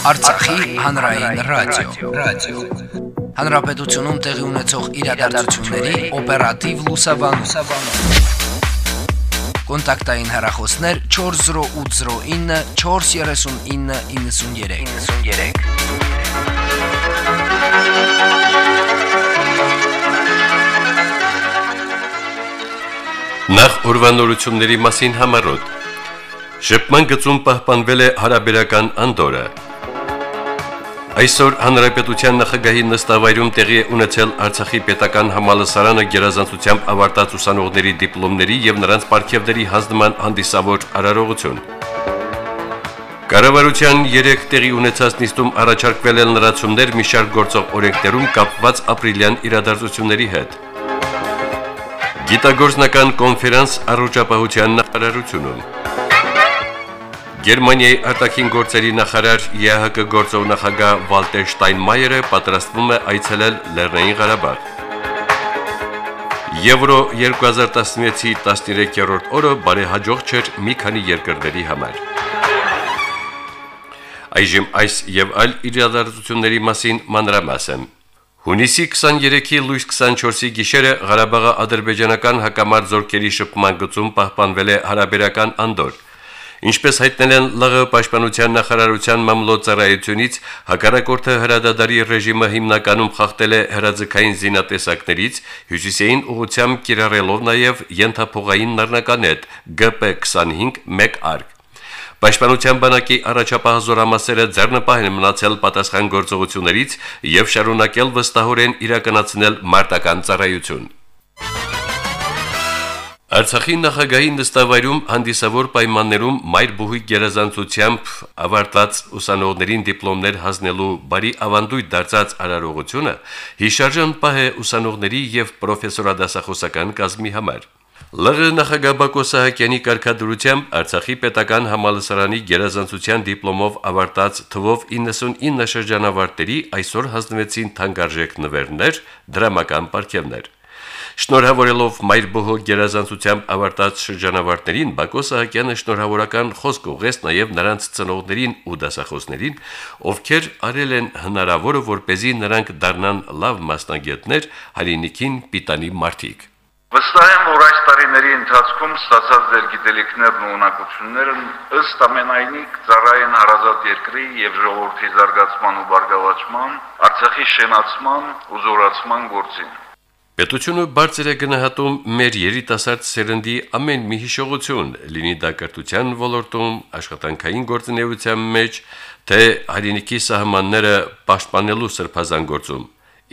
Արցախի հանրային ռադիո, ռադիո։ Հանրապետությունում տեղի ունեցող իրադարձությունների օպերատիվ լուսաբանում։ Կոնտակտային հեռախոսներ 40809 43993։ 93 Նախ ուրվանորությունների մասին համարոտ։ Շփման գծում պահպանվել է հարաբերական անդորը։ Այսօր հանրապետության նախագահի նստավայրում տեղի է ունեցել Արցախի պետական համալսարանը գերազանցությամբ ավարտած ուսանողների դիպլոմների եւ նրանց ապարքևների հանձնման հանդիսավոր արարողություն։ Կառավարության 3 տեղի ունեցած նիստում առաջարկվել են լրացումներ մի շարք գործող օրենքներում կապված ապրիլյան իրադարձությունների հետ։ Գիտագործնական կոնֆերանս առողջապահության նախարարությունում Գերմանիայի արտաքին գործերի նախարար ԵՀԿ գործող նախագահ Վալտեր Շտայնմայերը պատրաստվում է այցելել Լեռնային Ղարաբաղ։ Եվրո 2016-ի 13-րդ օրը բարեհաջող չէր մի քանի երկրների համար։ Այժմ այս եւ այլ իրադարձությունների մասին մանրամասն։ Հունիսի 23-ի լույս 24-ի գիշերը Ղարաբաղի ադրբեջանական հակամարտ զորքերի շփման գծում պահպանվել է հարաբերական անդոր։ Ինչպես հայտնել են ԼՂ պաշտպանության նախարարության մամլոյցարայությունից, հակառակորդը հրադադարի ռեժիմը հիմնականում խախտել է հրաձգային զինատեսակներից, հյուսիսային ուղությամբ կիրառելով նաև ենթափողային նռնականետ GP25 1 արկ։ Պաշտպանության բանակի առաջապահ զորամասերը ձեռնպահ են մնացել պատասխան գործողություններից եւ շարունակել վստահորեն իրականացնել մարտական ծառայություն։ Արցախի նախագահի նստավայրում հանդիսավոր պայմաններում մայր բուհի գերազանցությամբ ավարտած ուսանողներին դիպլոմներ հանձնելու բարի ավանդույթ դարձած արարողությունը հիշարժան պահ է ուսանողների եւ պրոֆեսորադասախոսական կազմի համար։ ԼՂ նախագահ Բակո Սահակյանի կարգադրությամբ Արցախի պետական համալսարանի գերազանցության դիպլոմով ավարտած թվով 99 շրջանավարտների այսօր հանձնվեցին թանկարժեք նվերներ, դրամական պարգևներ։ Շնորհավորելով Մայր բողո գերազանցությամբ ավարտած շրջանավարտներին Բակո Սահակյանը շնորհավորական խոսք ուղղեց նաև նրանց ծնողներին ու դասախոսներին, ովքեր արել են հնարավորը, որ เป զի նրանք դառնան լավ մասնագետներ, հայրենիքին պիտանի մարդիկ։ Վստահ եմ, որ այս տարիների ընթացքում ստացած ձեր գիտելիքներն ու ունակություններն ըստ ամենայնի ծառայեն հարազատ երկրի եւ ժողովրդի զարգացման ու բարգավաճման, Արցախի շենացման ու զորացման գործին։ Պետությունը բարձր է գնահատում մեր երիտասարդ սերնդի ամեն մի հիշողություն, լինի դա կրթության ոլորտում, աշխատանքային գործունեության մեջ, թե հայրենիքի սահմանները պաշտպանելու սրբազան գործում։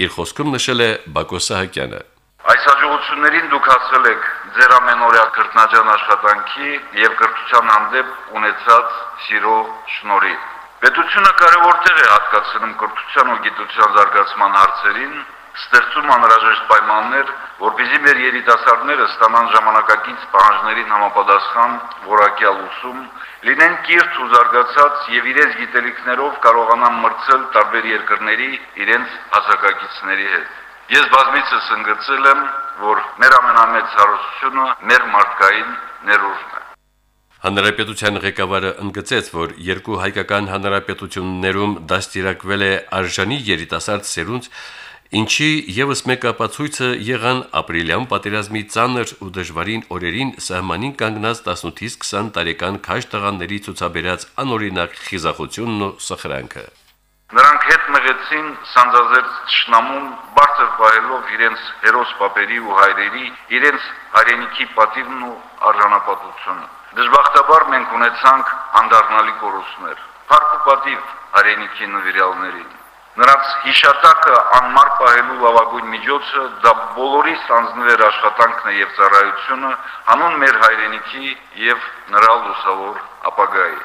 Իր խոսքում նշել է Բակո Սահակյանը։ Այս հաջողություններին դուք հասել եք ձեր ամենօրյա կրտնաջան աշխատանքի եւ կրթության հանդեպ ունեցած սիրո շնորհիվ։ Պետությունը կարևոր տեղ է հատկացնում կրթության ու գիտության զարգացման հարցերին ստեղծում անհրաժեշտ պայմաններ, որպեսզի մեր երիտասարդները ստանան ժամանակակից պահանջներին համապատասխան որակյալ ուսում, լինեն կիրթ ու զարգացած եւ իրենց գիտելիքներով կարողանան մրցել տարբեր երկրների իրենց հասակակիցների հետ։ Ես բազմիցս ընդգծել եմ, որ մեր ամենամեծ հարստությունը մեր մարդկային ներուժն է։ Հանրապետության ղեկավարը ընդգծեց, որ երկու հայկական հանրապետություններում դաստիարակվել է արժանի երիտասարդ սերունդ, ինչի եւս մեկ ապացույցը եղան ապրիլյան պատերազմի ծանր ու դժվարին օրերին սահմանին կանգնած 18-ից 20 տարեկան քաշ տղաների ցուցաբերած անօրինակ խիզախությունն ու սխրանքը։ Նրանք հետ մղեցին սանձազերծ ճշնամուն բարձր պահելով իրենց հերոս պապերի ու հայրերի, իրենց հայրենիքի պատիվն ու արժանապատվությունը։ Դժբախտաբար մենք ունեցանք անդառնալի կորուստներ։ Փառք ու պատիվ հայրենիքի նվիրյալներին։ Նրանց հիշատակը անմար պահելու լավագույն միջոցը դա բոլորիս անձնվեր աշխատանքն է եւ ծառայությունը հանուն մեր հայրենիքի եւ նրա լուսավոր ապագայի։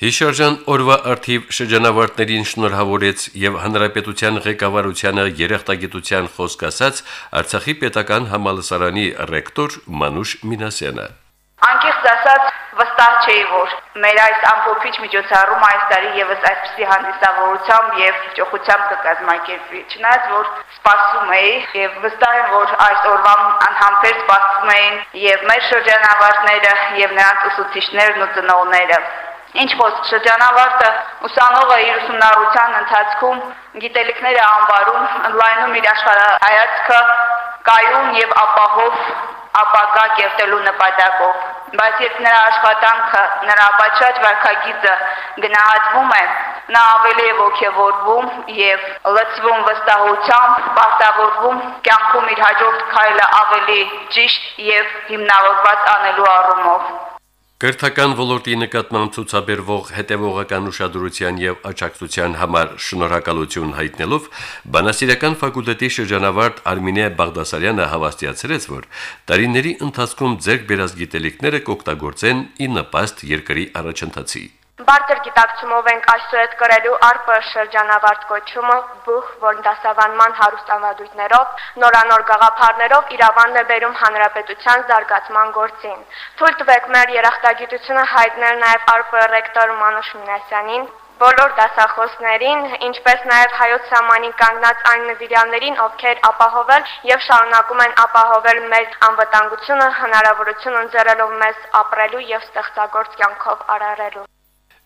Հիշարժան օրվա արթիվ շրջանավարտներին շնորհավորեց եւ հանրապետության ղեկավարությանը երախտագիտության խոսք ասած Արցախի պետական համալսարանի ռեկտոր Մանուշ Մինասյանը։ Անկեղծ ասած վստահ չէի, որ մեր այս ամփոփիչ միջոցառումը այս տարի եւս այսպիսի հանդիսավորությամբ եւ ճոխությամբ կկազմակերպվի։ Չնայած որ սպասում էի եւ վստահ եմ, որ այս օրվան անհամբեր սպասում էին եւ մեր շրջանավարտները եւ նրանց ուսուցիչներն ու ծնողները։ Ինչ որ շրջանավարտը ուսանողը իր ուսումնառության ընթացքում գիտելիքները անվարում, ընդլայնում իր աշխարհայացքը կայուն եւ ապահով ապագա կերտելու նպատակով բայց երբ նրա աշխատանքը, նրա ապաչած վարքագիծը գնահատվում է, նա ավելի է ողջևորվում եւ լծվում վստահությամբ, պարտավորվում կյանքում իր հաջորդ քայլը ավելի ճիշտ եւ հիմնավորված անելու առումով։ Կրթական ոլորտի նկատմամբ ցուցաբերվող հետևողական ուշադրության եւ աջակցության համար շնորհակալություն հայտնելով բանասիրական ֆակուլտետի շրջանավարտ Արմինե Բաղդասարյանը հավաստիացրեց, որ տարիների ընթացքում ձեռք բերած գիտելիքները կօգտագործեն ի նպաստ երկրի առաջընթացի։ Բարձր գիտակցումով ենք այսօր այդ կրելու ԱՌՊ շրջանավարտ կոչումը բուխ, որն դասավանդման հարուստ ավանդույթներով, նորանոր գաղափարներով իրավանն է բերում հանրապետության զարգացման գործին։ Թույլ տվեք մեր երախտագիտությունը հայտնել նաև ԱՌՊ ռեկտոր Մանուշ Մինասյանին, բոլոր դասախոսներին, ինչպես նաև հայոց սահմանին կանգնած այն նվիրյալներին, ովքեր ապահովել եւ շարունակում են ապահովել մեր անվտանգությունը, հնարավորություն ընձեռելով մեզ ապրելու եւ ստեղծագործ կյանքով արարելու։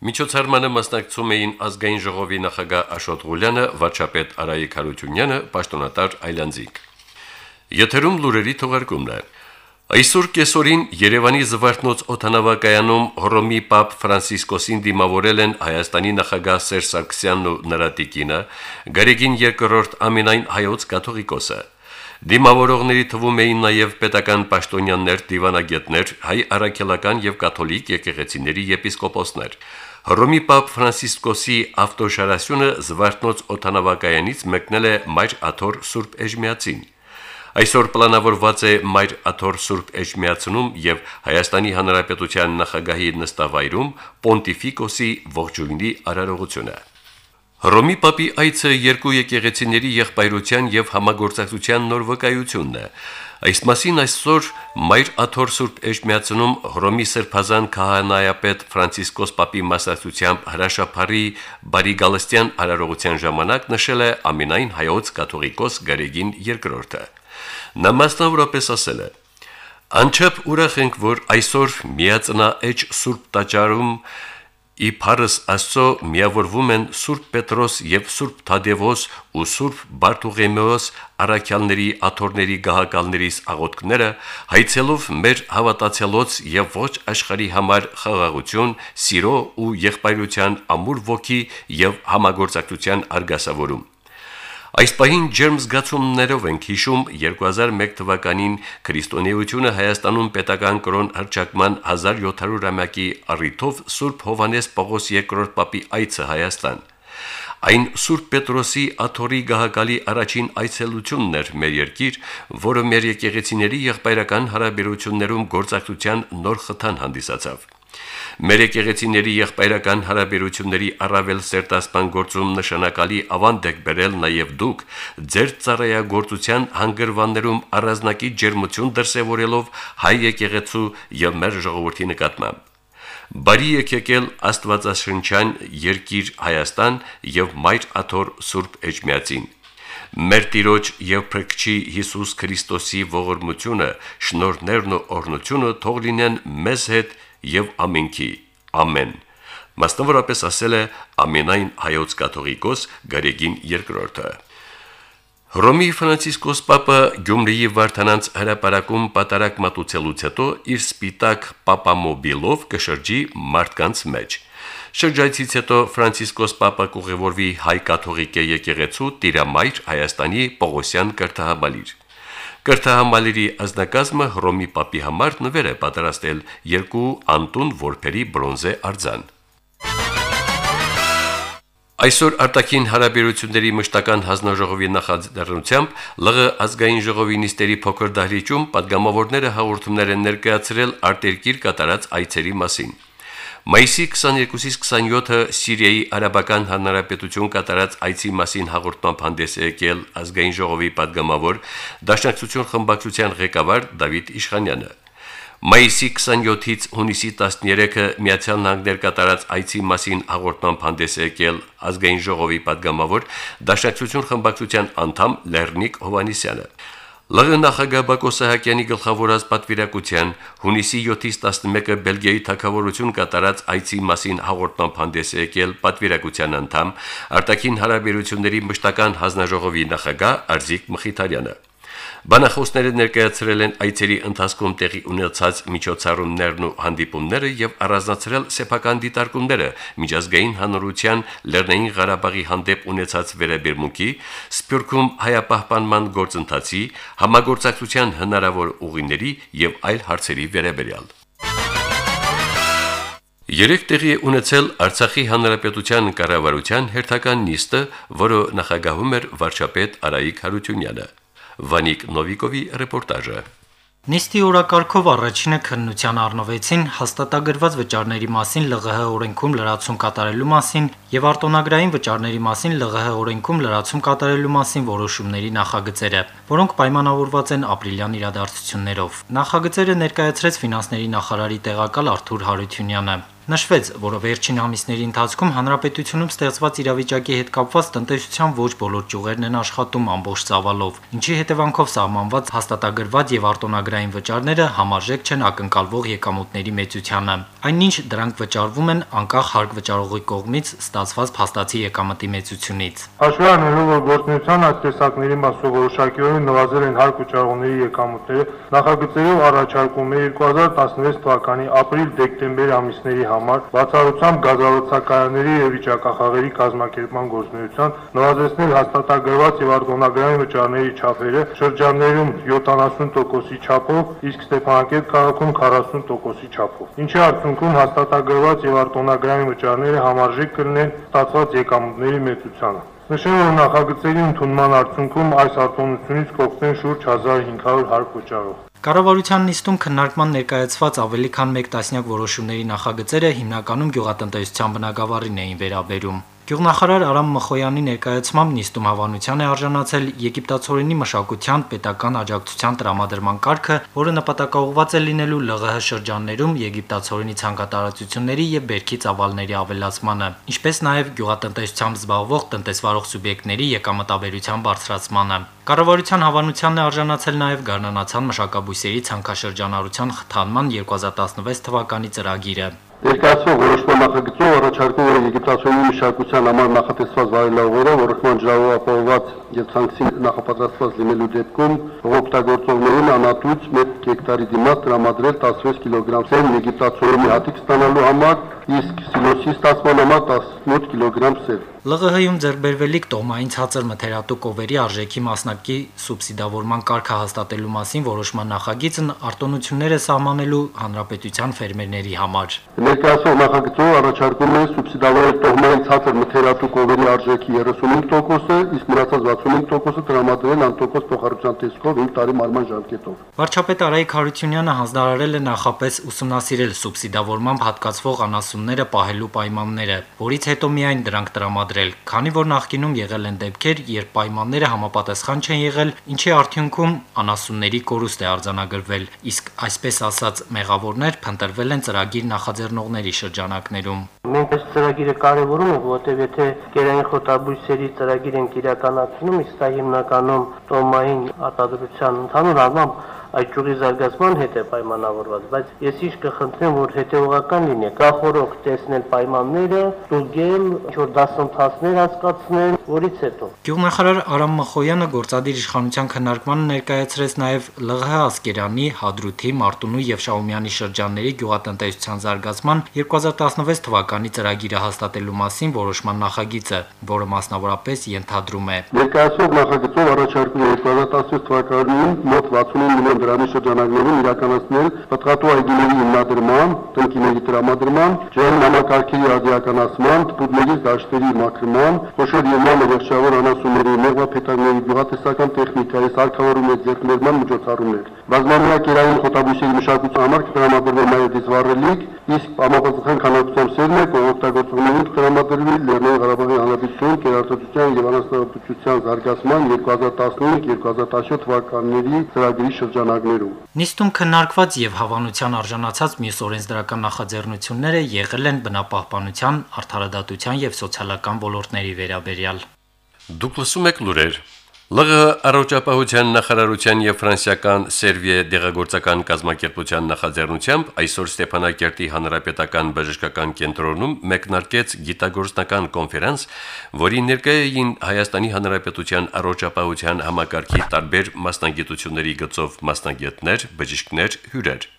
Միջոցառմանը մասնակցում էին ազգային ժողովի նախագահ Աշոտ Ղուլյանը, վարչապետ Արայիկ Հարությունյանը, պաշտոնատար Այլանդզիկ։ Եթերում լուրերի թողարկումն է։ Այսօր կեսօրին Երևանի Զվարթնոց օթանավակայանում Հռոմի Պապ Ֆրանցիսկոսին դիմավորել են Հայաստանի նախագահ Սերժ Սարգսյանն ու նրա տիկինը, Գարեգին II ամենայն հայոց կաթողիկոսը։ Դիմավորողների թվում էին նաև պետական պաշտոնյաներ, դիվանագետներ, հայ առաքելական եւ կաթոլիկ եկեղեցիների եպիսկոպոսներ։ Հռոմի Պապ Ֆրանցիսկոսի ավտոշարասյունը Զվարթնոց օթանավակայանից մեկնել է Մայր Աթոր Սուրբ Էջմիածին։ Այսօր պլանավորված է Մայր Աթոր Սուրբ Էջմիածնում եւ Հայաստանի Հանրապետության նախագահի նստավայրում Պոնտիֆիկոսի ողջույնի արարողությունը։ Հռոմի Պապի այցը երկու եկեղեցիների եղբայրության եւ համագործակցության նոր վկայությունն է։ Այս մասին այսօր Մայր Աթոր Սուրբ Էջմիածնում Հռոմի Սրբազան քահանայապետ Ֆրանցիսկոս Պապի մասնակցությամբ հրաշափարի Բարի Գալստյան արարողության ժամանակ նշել է ամենայն հայոց կաթողիկոս Գարեգին II-ը։ Նա մասնավորապես ասել է. Անչափ ուրախ ենք, որ այսօր միածնա էջ Սուրբ Տաճարում Իփարս Աստծո միավորվում են Սուրբ Պետրոս եւ Սուրբ Թադևոս ու Սուրբ Բարտուղեմեոս առաքյալների աթորների գահակալներիս աղոթքները հայցելով մեր հավատացյալոց եւ ոչ աշխարի համար խաղաղություն, սիրո ու եղբայրության ամուր ոգի եւ համագործակցության արգասավորում Այս պահին ջերմ զգացումներով ենք հիշում 2001 թվականին քրիստոնեությունը Հայաստանում պետական կրոն հրճակման 1700-ամյակի առիթով Սուրբ Հովանես Պողոս II Պապի այցը Հայաստան։ Այն Սուրբ Պետրոսի աթորի գահակալի առաջին այցելությունն էր մեր երկիր, որը մեր եկեղեցիների եղբայրական հարաբերություններում գործակցության նոր խթան հանդիսացավ։ Մեր եկեղեցիների եղբայրական հարաբերությունների առավել սերտասպան գործում նշանակալի ավանդ եք բերել նաև դուք ձեր ծառայագործության հանգրվաններում առանձնակի ջերմություն դրսևորելով հայ եկեղեցու եւ մեր ժողովրդի նկատմամբ Բարի եկեկել Աստվածաշնչյան երկիր Հայաստան եւ Մայր Աթոր Սուրբ Էջմիածին Մեր Տիրոջ եւ Փրկչի Հիսուս Քրիստոսի ողորմությունը, շնորհներն ու օրհնությունը թող լինեն մեզ հետ եւ ամենքի ամեն մասնավորապես ասել է ամենայն հայոց կաթողիկոս Գարեգին II-ը Հռոմի Ֆրանցիսկոս Պապը Գյումրիի Վարդանանց հրապարակում պատարակ մատուցելուց հետո իր սպիտակ պապամոբիլով կշրջի մարդկանց մեջ։ Շրջայցից հետո Ֆրանցիսկոս Պապը կուղևորվի հայ կաթողիկ եկեղեցու Տիրամայր Հայաստանի Պողոսյան կրթահաբալիր։ Կրթահամալիրի ազնագազմը Հռոմի Պապի համար նվեր է պատրաստել երկու Անտուն Որփերի բրոնզե արձան։ Այսօր արտաքին հարաբերությունների մշտական հանձնաժողովի նախաձեռնությամբ ԼՂ ազգային ժողովի նիստերի փոքր դահլիճում падգամավորները հաղորդումներ են ներկայացրել արտերկիր կատարած այցերի մասին։ Մայիսի 22-ից 27-ը Սիրիայի Արաբական Հանրապետություն կատարած այցի մասին հաղորդման հանդես է եկել ազգային ժողովի падգամավոր Դաշնակցություն խմբակցության ղեկավար Դավիթ Իշխանյանը։ Մայիսի 27-ից հունիսի 13-ը Միացյալ Նահանգներ կատարած այցի մասին հաղորդման հանդես է եկել ազգային ժողովի падգամավոր Դաշնակցություն խմբակցության անդամ Լեռնիկ Հովանիսյանը։ ԼՂ նախագահ Բակո Սահակյանի գլխավորած պատվիրակության հունիսի 7-ից 11-ը Բելգիայի թակավորություն կատարած այցի մասին հաղորդման հանդես է եկել պատվիրակության անդամ արտաքին հարաբերությունների մշտական հանձնաժողովի նախագահ Արզիկ Մխիթարյանը։ Բանախոսները ներկայացրել են այցերի ընթացքում տեղի ունեցած միջոցառումներն ու հանդիպումները եւ առանձնացրել սեփական դիտարկումները միջազգային հանրության Լեռնային Ղարաբաղի հանդեպ ունեցած վերաբերմունքի, Սփյուռքում հայապահպանման գործընթացի, համագործակցության հնարավոր ուղիների եւ այլ հարցերի վերաբերյալ։ Երեք տեղի է ունեցել Արցախի հանրապետության կառավարության հերթական նիստը, որը նախագահում էր վարչապետ Արայիկ Հարությունյանը։ Վանիկ Նովիկովի ռեպորտաժը։ Նիստի օրակարգով առաջինը քննության առնվեցին հաստատագրված վճարների մասին ԼՂՀ օրենքում լրացում կատարելու մասին եւ արտոնագրային վճարների մասին ԼՂՀ օրենքում լրացում կատարելու մասին որոշումների նախագծերը, որոնք պայմանավորված են ապրիլյան իրադարձություններով։ Նախագծերը ներկայացրեց ֆինանսների նախարարի տեղակալ Արթուր Հարությունյանը։ Նշվեց, որ վերջին ամիսների ընթացքում հանրապետությունում ստեղծված իրավիճակի հետ կապված տնտեսության ոչ բոլոր ճյուղերն են աշխատում ամբողջ ծավալով, ինչի հետևանքով սահմանված հաստատագրված եւ արտոնագրային վճարները համարժեք չեն ակնկալվող եկամուտների մեծությանը։ Այնինչ դրանք վճարվում են անկախ հարկ վճարողի կողմից ստացված փաստացի եկամտի մեծությունից։ Հաշվի առնելով, որ գործնության այս տեսակների մասով որոշակիորեն նվազել են հարկ վճարողների եկամուտները, նախագծերով առաջարկում է 2016 թվականի ապրիլ-դեկտեմբեր ամիսների համար բացառությամբ գազալցակայանների եւ վիճակախաղերի կազմակերպման գործունեության նվազեցնել հաստատագրված եւ արտոնագրային վճարների չափերը շրջաններում 70%-ի չափով, իսկ Ստեփանակերտ քաղաքում 40%-ի չափով։ Ինչի արդյունքում հաստատագրված եւ արտոնագրային վճարները համարժեք կլինեն ստացված եկամուտների մեծությանը։ Նշեմ, որ նախագծերի ընդունման արդյունքում այս արտոնությունից կօգտեն շուրջ 1500 հարկ վճարող։ Կառավարության նիստում քննարկման ներկայացված ավելի քան 1 տասնյակ որոշումների նախագծերը հիմնականում գյուղատնտեսության բնագավառին էին վերաբերում։ Գյուղնախարար Արամ Մխոյանի ներկայացմամբ նիստում հավանության է արժանացել եգիպտացորենի մշակության պետական աջակցության տրամադրման կարգը, որը նպատակաուղված է լինելու ԼՂՀ շրջաններում եգիպտացորենի ցանկատարածությունների եւ բերքի ծավալների ավելացմանը, ինչպես նաեւ գյուղատնտեսությամբ զբաղվող տնտեսվարող սուբյեկտների եկամտաբերության բարձրացմանը։ Կառավարության հավանությանն է արժանացել նաև Գառնանացան մշակաբույսերի ցանկաշրջանառության խթանման 2016 թվականի ծրագիրը։ Ներկայացվող որոշման նախագծով առաջարկում է եգիպտացիոնի մշակության համար նախատեսված վայելավերը որոշման ջրավով ապահովված եւ ցանքսի նախապատրաստված լինելու դեպքում օգտագործողներին անատուց 1 հեկտարի դիմաց տրամադրել 16 կիլոգրամ սեր եգիպտացիոնի հատիկ ստանալու համար, իսկ սիլոսի ստացման համար 18 կիլոգրամ սեր։ ԼՂՀ-ում ձեռբերվելիք տոհմային ցածր մթերատու կովերի արժեքի մասնակի սուբսիդավորման կարգը հաստատելու մասին որոշման նախագիծն արտոնությունները սահմանելու հանրապետության ֆերմերների համար։ Ներկայացող նախագծով առաջարկում է սուբսիդավորել տոհմային ցածր մթերատու կովերի արժեքի 35%-ը, իսկ մնացած 65%-ը տրամադրել անտոկոս փոխառության տեսքով 5 տարի մարման ժամկետով։ Վարչապետ Արայիկ Հարությունյանը հանձնարարել է նախապես ուսումնասիրել սուբսիդավորմամբ հատկացվող անասունները պահելու պայմանները, որից հետո միայն դրանք տրամադրել քանի որ նախկինում եղել են դեպքեր, երբ պայմանները համապատասխան չեն եղել, ինչի արդյունքում անասունների կորուստ է արձանագրվել, իսկ այսպես ասած մեղավորներ փնտրվել են ծրագիր նախաձեռնողների շրջանակներում։ Մենք այս ծրագիրը կարևորում ենք, որտեղ եթե գերային խոտաբույսերի ծրագիր ենք իրականացնում, իսկ դա հիմնականում տոմային արտադրության ընդհանուր առմամբ այդ ճյուղի զարգացման հետ է պայմանավորված, բայց ես իշ կխնդրեմ, որ հետեւողական լինի, կախորոք տեսնել պայմանները, ստուգել, ինչ-որ դասընթացներ հասկացնել, որից հետո։ Գյուղնախարար Արամ Մխոյանը գործադիր իշխանության քննարկմանը ներկայացրեց նաև ԼՂՀ Ասկերանի, Հադրութի, Մարտունու եւ Շաումյանի շրջանների գյուղատնտեսության զարգացման 2016 թվականի ծրագիրը հաստատելու մասին որոշման նախագիծը, որը մասնավորապես ենթադրում է։ Ներկայացող նախագծով առաջարկում է 2016 թվականին մոտ 69 միլիոն դրամի շրջանակներում իրականացնել պտղատու այգիների հիմնադրման, տնկիների տրամադրման, ջերմ համակարգերի արդիականացման, տպուտների դաշտերի մաքրման, խոշոր եւ մանր վերջավոր անասունների, մեղվափետակների, գյուղատնտեսական տեխնիկայի, սարքավորումների ձեռքբերման միջոցառումներ։ Բազմամյակերային խոտաբույսերի մշակության համար կտրամադրվի նաև դիզվառելիք, իսկ ամապատասխան քանակությամբ սերմեր օգտագործողներին կտրամադրվի Լեռնային Ղարաբաղի Հանրապետություն կերարտադրության եւ անասնապահության զարգացման 2015-2017 թվականների ծրագրի շրջանակներում։ Նիստում քննարկված եւ հավանության արժանացած մյուս օրենսդրական նախաձեռնությունները եղել են բնապահպանության, արդարադատության եւ սոցիալական ոլորտների վերաբերյալ։ Դուք լսում եք լուրեր ԼՂՀ առողջապահության նախարարության եւ ֆրանսիական Սերվիե դեղագործական կազմակերպության նախաձեռնությամբ այսօր Ստեփանակերտի հանրապետական բժշկական կենտրոնում մեկնարկեց գիտագործնական կոնֆերանս, որին ներկայ էին Հայաստանի հանրապետության առողջապահության համակարգի տարբեր մասնագիտությունների գծով մասնագետներ, բժիշկներ, հյուրեր։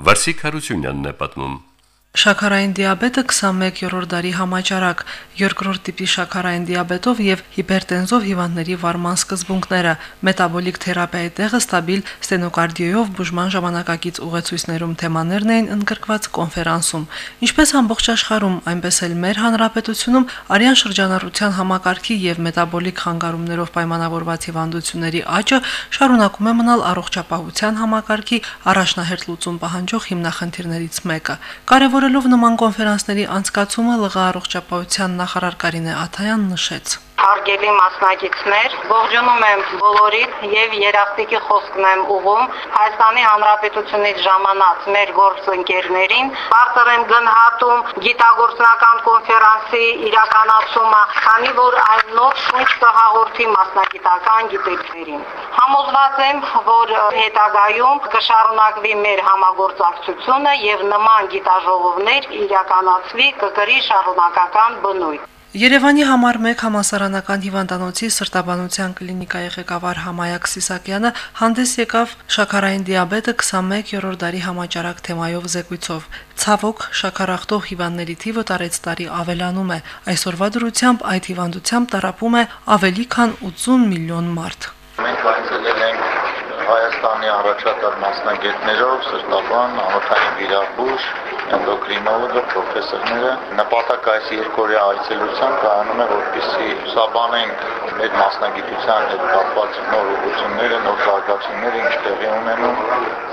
Վարսիկ Հարությունյանն է պատմում. Շաքարային դիաբետը 21-րդ դարի համաճարակ, երկրորդ տիպի շաքարային դիաբետով եւ հիպերտենզով հիվանդների վարման սկզբունքները, մետաբոլիկ թերապիայի տեղը ստաբիլ ստենոկարդիոյով բուժման ժամանակակից ուղեցույցներում թեմաներն էին ընդգրկված կոնֆերանսում։ Ինչպես ամբողջ աշխարհում, այնպես էլ մեր հանրապետությունում արյան շրջանառության համակարգի եւ մետաբոլիկ խանգարումներով պայմանավորված հիվանդությունների աճը շարունակում է մնալ առողջապահության համակարգի առաջնահերթ լուծում պահանջող հիմնախնդիրներից մեկը։ Կարևոր Կարևորելով նման կոնֆերանսների անցկացումը ԼՂ առողջապահության նախարար Կարինե Աթայանն նշեց հարգելի մասնակիցներ, ողջունում եմ բոլորիդ եւ երախտիկի խոսքն եմ ուղում Հայաստանի Հանրապետությունից ժամանած մեր գործընկերներին։ Բարձր եմ գնահատում գիտագործնական կոնֆերանսի իրականացումը, քանի որ այն նոր շունչ կհաղորդի մասնագիտական գիտելիքներին։ Համոզված եմ, որ հետագայում կշարունակվի մեր համագործակցությունը եւ նման գիտաժողովներ իրականացվի կգրի շարունակական բնույթ։ Երևանի համար 1 համասարանական հիվանդանոցի սրտաբանության կլինիկայի ղեկավար Համայակ Սիսակյանը հանդես եկավ շաքարային դիաբետը 21-րդ դարի համաճարակ թեմայով զեկույցով։ Ցավոք, շաքարախտող հիվանդների թիվը տարեց տարի ավելանում է։ Այսօրվա դրությամբ այդ հիվանդությամբ տարապում է ավելի քան 80 միլիոն մարդ։ Մենք այցելել ենք Հայաստանի առաջատար մասնագետներով, սրտաբան, անոթային վիրաբույժ, էնդոկրինոլոգը, պրոֆեսորները նպատակը այս երկօրյա այցելության կայանում է, որպեսզի սաբանենք մեր մասնագիտության հետ կապված նոր ուղղությունները, նոր զարգացումները, ինչ տեղի ունենում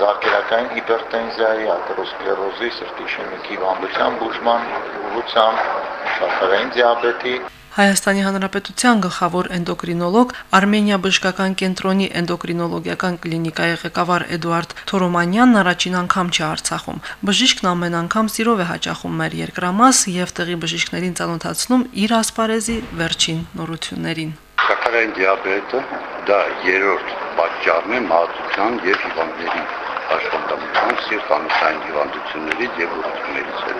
զարգերակային հիպերտենզիայի, ատերոսկլերոզի, սրտի իշեմիկ հիվանդության բուժման ուղղությամբ, շաքարային դիաբետի Հայաստանի Հանրապետության գլխավոր էնդոկրինոլոգ Արմենիա բժշկական կենտրոնի էնդոկրինոլոգիական կլինիկայի ղեկավար Էդուարդ Թորոմանյանն առաջին անգամ չի Արցախում։ Բժիշկն ամեն անգամ սիրով է հաճախում մեր երկրամաս եւ տեղի բժիշկներին ծանոթացնում իր ասպարեզի վերջին նորություններին։ Շաքարային դիաբետը դա երրորդ պատճառն է մահացության եւ հիվանդների աշխատանքության սիրտանոթային հիվանդություններից եւ հետո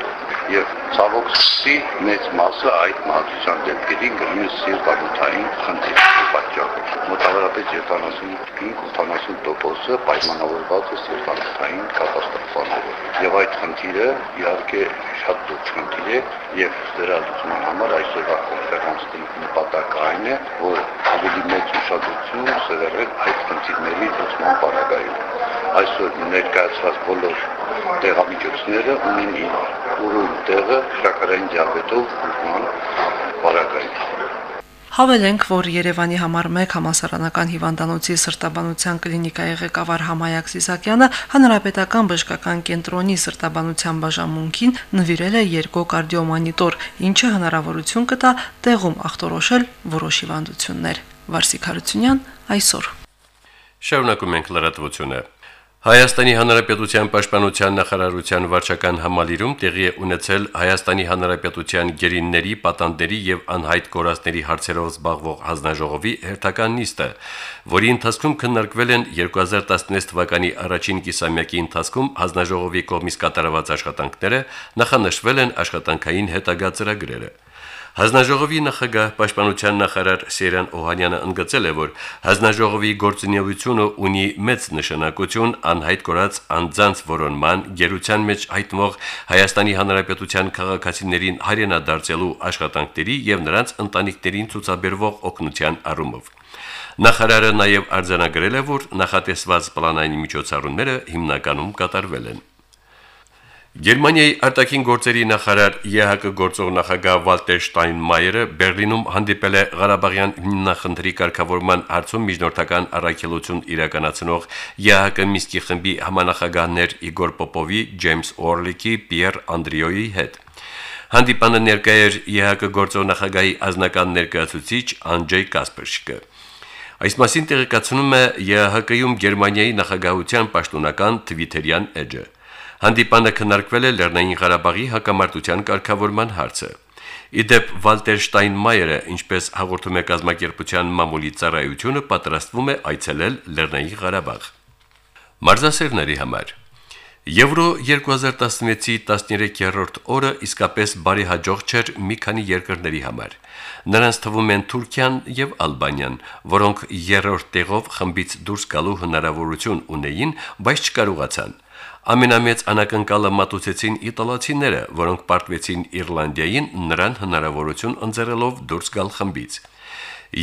եւ ցավոք սրտի մեծ մասը այդ մահացության դեպքերի գրում է սիրտանոթային խնդիրների պատճառով մոտավորապես 75-80%-ը պայմանավորված է սիրտանոթային կատաստրոֆաներով եւ այդ խնդիրը իհարկե շատ դուրս խնդիր է եւ դրա լուծման համար այսօրվա կոնֆերանսի նպատակը այն է որ ավելի մեծ ուշադրություն սերել այդ խնդիրների լուծման պարագայում այսօր ներկայացված բոլոր տեղամիջոցները ունեն ուրույն տեղը շաքարային դիաբետով բուժման բարակային։ Հավելենք, որ Երևանի համար 1 համասարանական հիվանդանոցի սրտաբանության կլինիկայի ղեկավար Համայակ Սիսակյանը հանրապետական բժշկական կենտրոնի սրտաբանության բաժանմունքին նվիրել է երկու կարդիոմանիտոր, ինչը հնարավորություն կտա տեղում ախտորոշել որոշ հիվանդություններ։ Վարսիկ Հարությունյան այսօր։ Շարունակում ենք լրատվությունը։ Հայաստանի Հանրապետության Պաշտպանության նախարարության վարչական համալիրում տեղի է ունեցել Հայաստանի Հանրապետության գերինների, պատանդների եւ անհայտ կորածների հարցերով զբաղվող հանձնաժողովի հերթական նիստը, որի ընթացքում քննարկվել են 2016 թվականի առաջին կիսամյակի ընթացքում հանձնաժողովի կողմից կատարված աշխատանքները, նախանշվել են աշխատանքային հետագա ծրագրերը։ Հանձնաժողովի նախագահ Պաշտպանության նախարար Սերան Օհանյանը ընդգծել է, որ հանձնաժողովի գործունեությունը ունի մեծ նշանակություն անհայտ կորած անձանց որոնման, գերության մեջ հայտնվող Հայաստանի Հանրապետության քաղաքացիներին հայրենադարձելու աշխատանքների եւ նրանց ընտանիքներին ցուցաբերվող օգնության առումով։ Նախարարը նաև արձանագրել է, որ նախատեսված պլանային միջոցառումները հիմնականում կատարվել են։ Գերմանիայի արտաքին գործերի նախարար ԵՀԿ գործող նախագահ Վալտեր Շտայնմայերը Բերլինում հանդիպել է Ղարաբաղյան հիմնախնդրի կարգավորման հարցում միջնորդական առաքելություն իրականացնող ԵՀԿ Միսկի խմբի համանախագահներ Իգոր Պոպովի, Ջեյմս Օրլիկի, Պիեր Անդրիոյի հետ։ Հանդիպանը ներկայ էր ԵՀԿ գործող նախագահի ազնական ներկայացուցիչ Անջեյ Կասպերշկը։ Այս մասին տեղեկացնում է ԵՀԿ-ում Գերմանիայի նախագահության պաշտոնական Թվիտերյան էջը։ Հանդիպանը քննարկվել է Լեռնային Ղարաբաղի հակամարտության կարգավորման հարցը։ Իդեպ Վալտեր Շտայնմայերը, ինչպես հաղորդում է կազմակերպության մամուլի ծառայությունը, պատրաստվում է այցելել Լեռնային Ղարաբաղ։ Մարզասերների համար. Եվրո 2016-ի 13-րդ օրը իսկապես բարեհաջող չէր մի քանի երկրների համար։ Նրանց թվում են Թուրքիան եւ Ալբանիան, որոնք երրորդ տեղով խմբից դուրս գալու հնարավորություն ունեին, բայց չկարողացան։ Ամենամեծ անակնկալը մատուցեցին իտալացիները, որոնք պարտվեցին Իռլանդիային նրան հնարավորություն ընձեռելով դուրս գալ խմբից։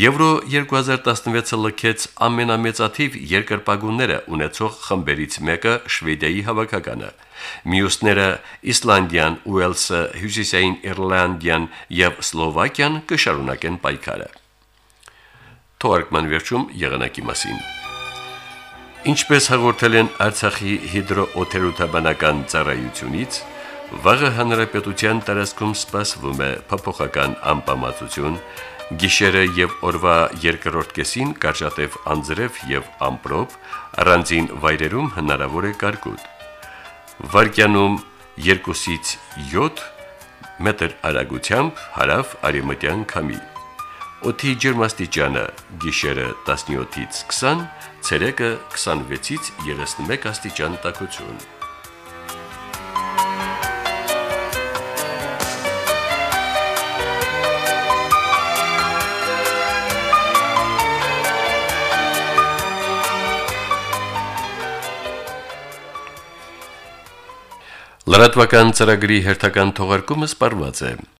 Եվրո 2016-ը լքեց ամենամեծաթիվ երկրպագունները ունեցող խմբերից մեկը Շվեդիայի հավաքականը։ Մյուսները Իսլանդիան, Ուելսը, Հյուսիսային Իռլանդիան եւ Սլովակիան կշարունակեն պայքարը։ Թարգման վերջում եղանակի մասին։ Ինչպես հաղորդել են Արցախի հիդրոօթերոթաբանական ծառայությունից, վաղը հանրապետության տարածքում սպասվում է փոփոխական անպամացություն, Գիշերը եւ օրվա երկրորդ կեսին կարճատև անձրև եւ ամպրոպ, առանձին վայրերում հնարավոր է կարկուտ։ Վարկյանում 2-ից 7 մետր արագությամբ հարավ արևմտյան քամի։ Օդի ջերմաստիճանը՝ գիշերը 17-ից 20, ցերեկը 26-ից 31 աստիճան տաքություն։ Լրատվական ծրագրի հերթական թողարկումը սպարված է։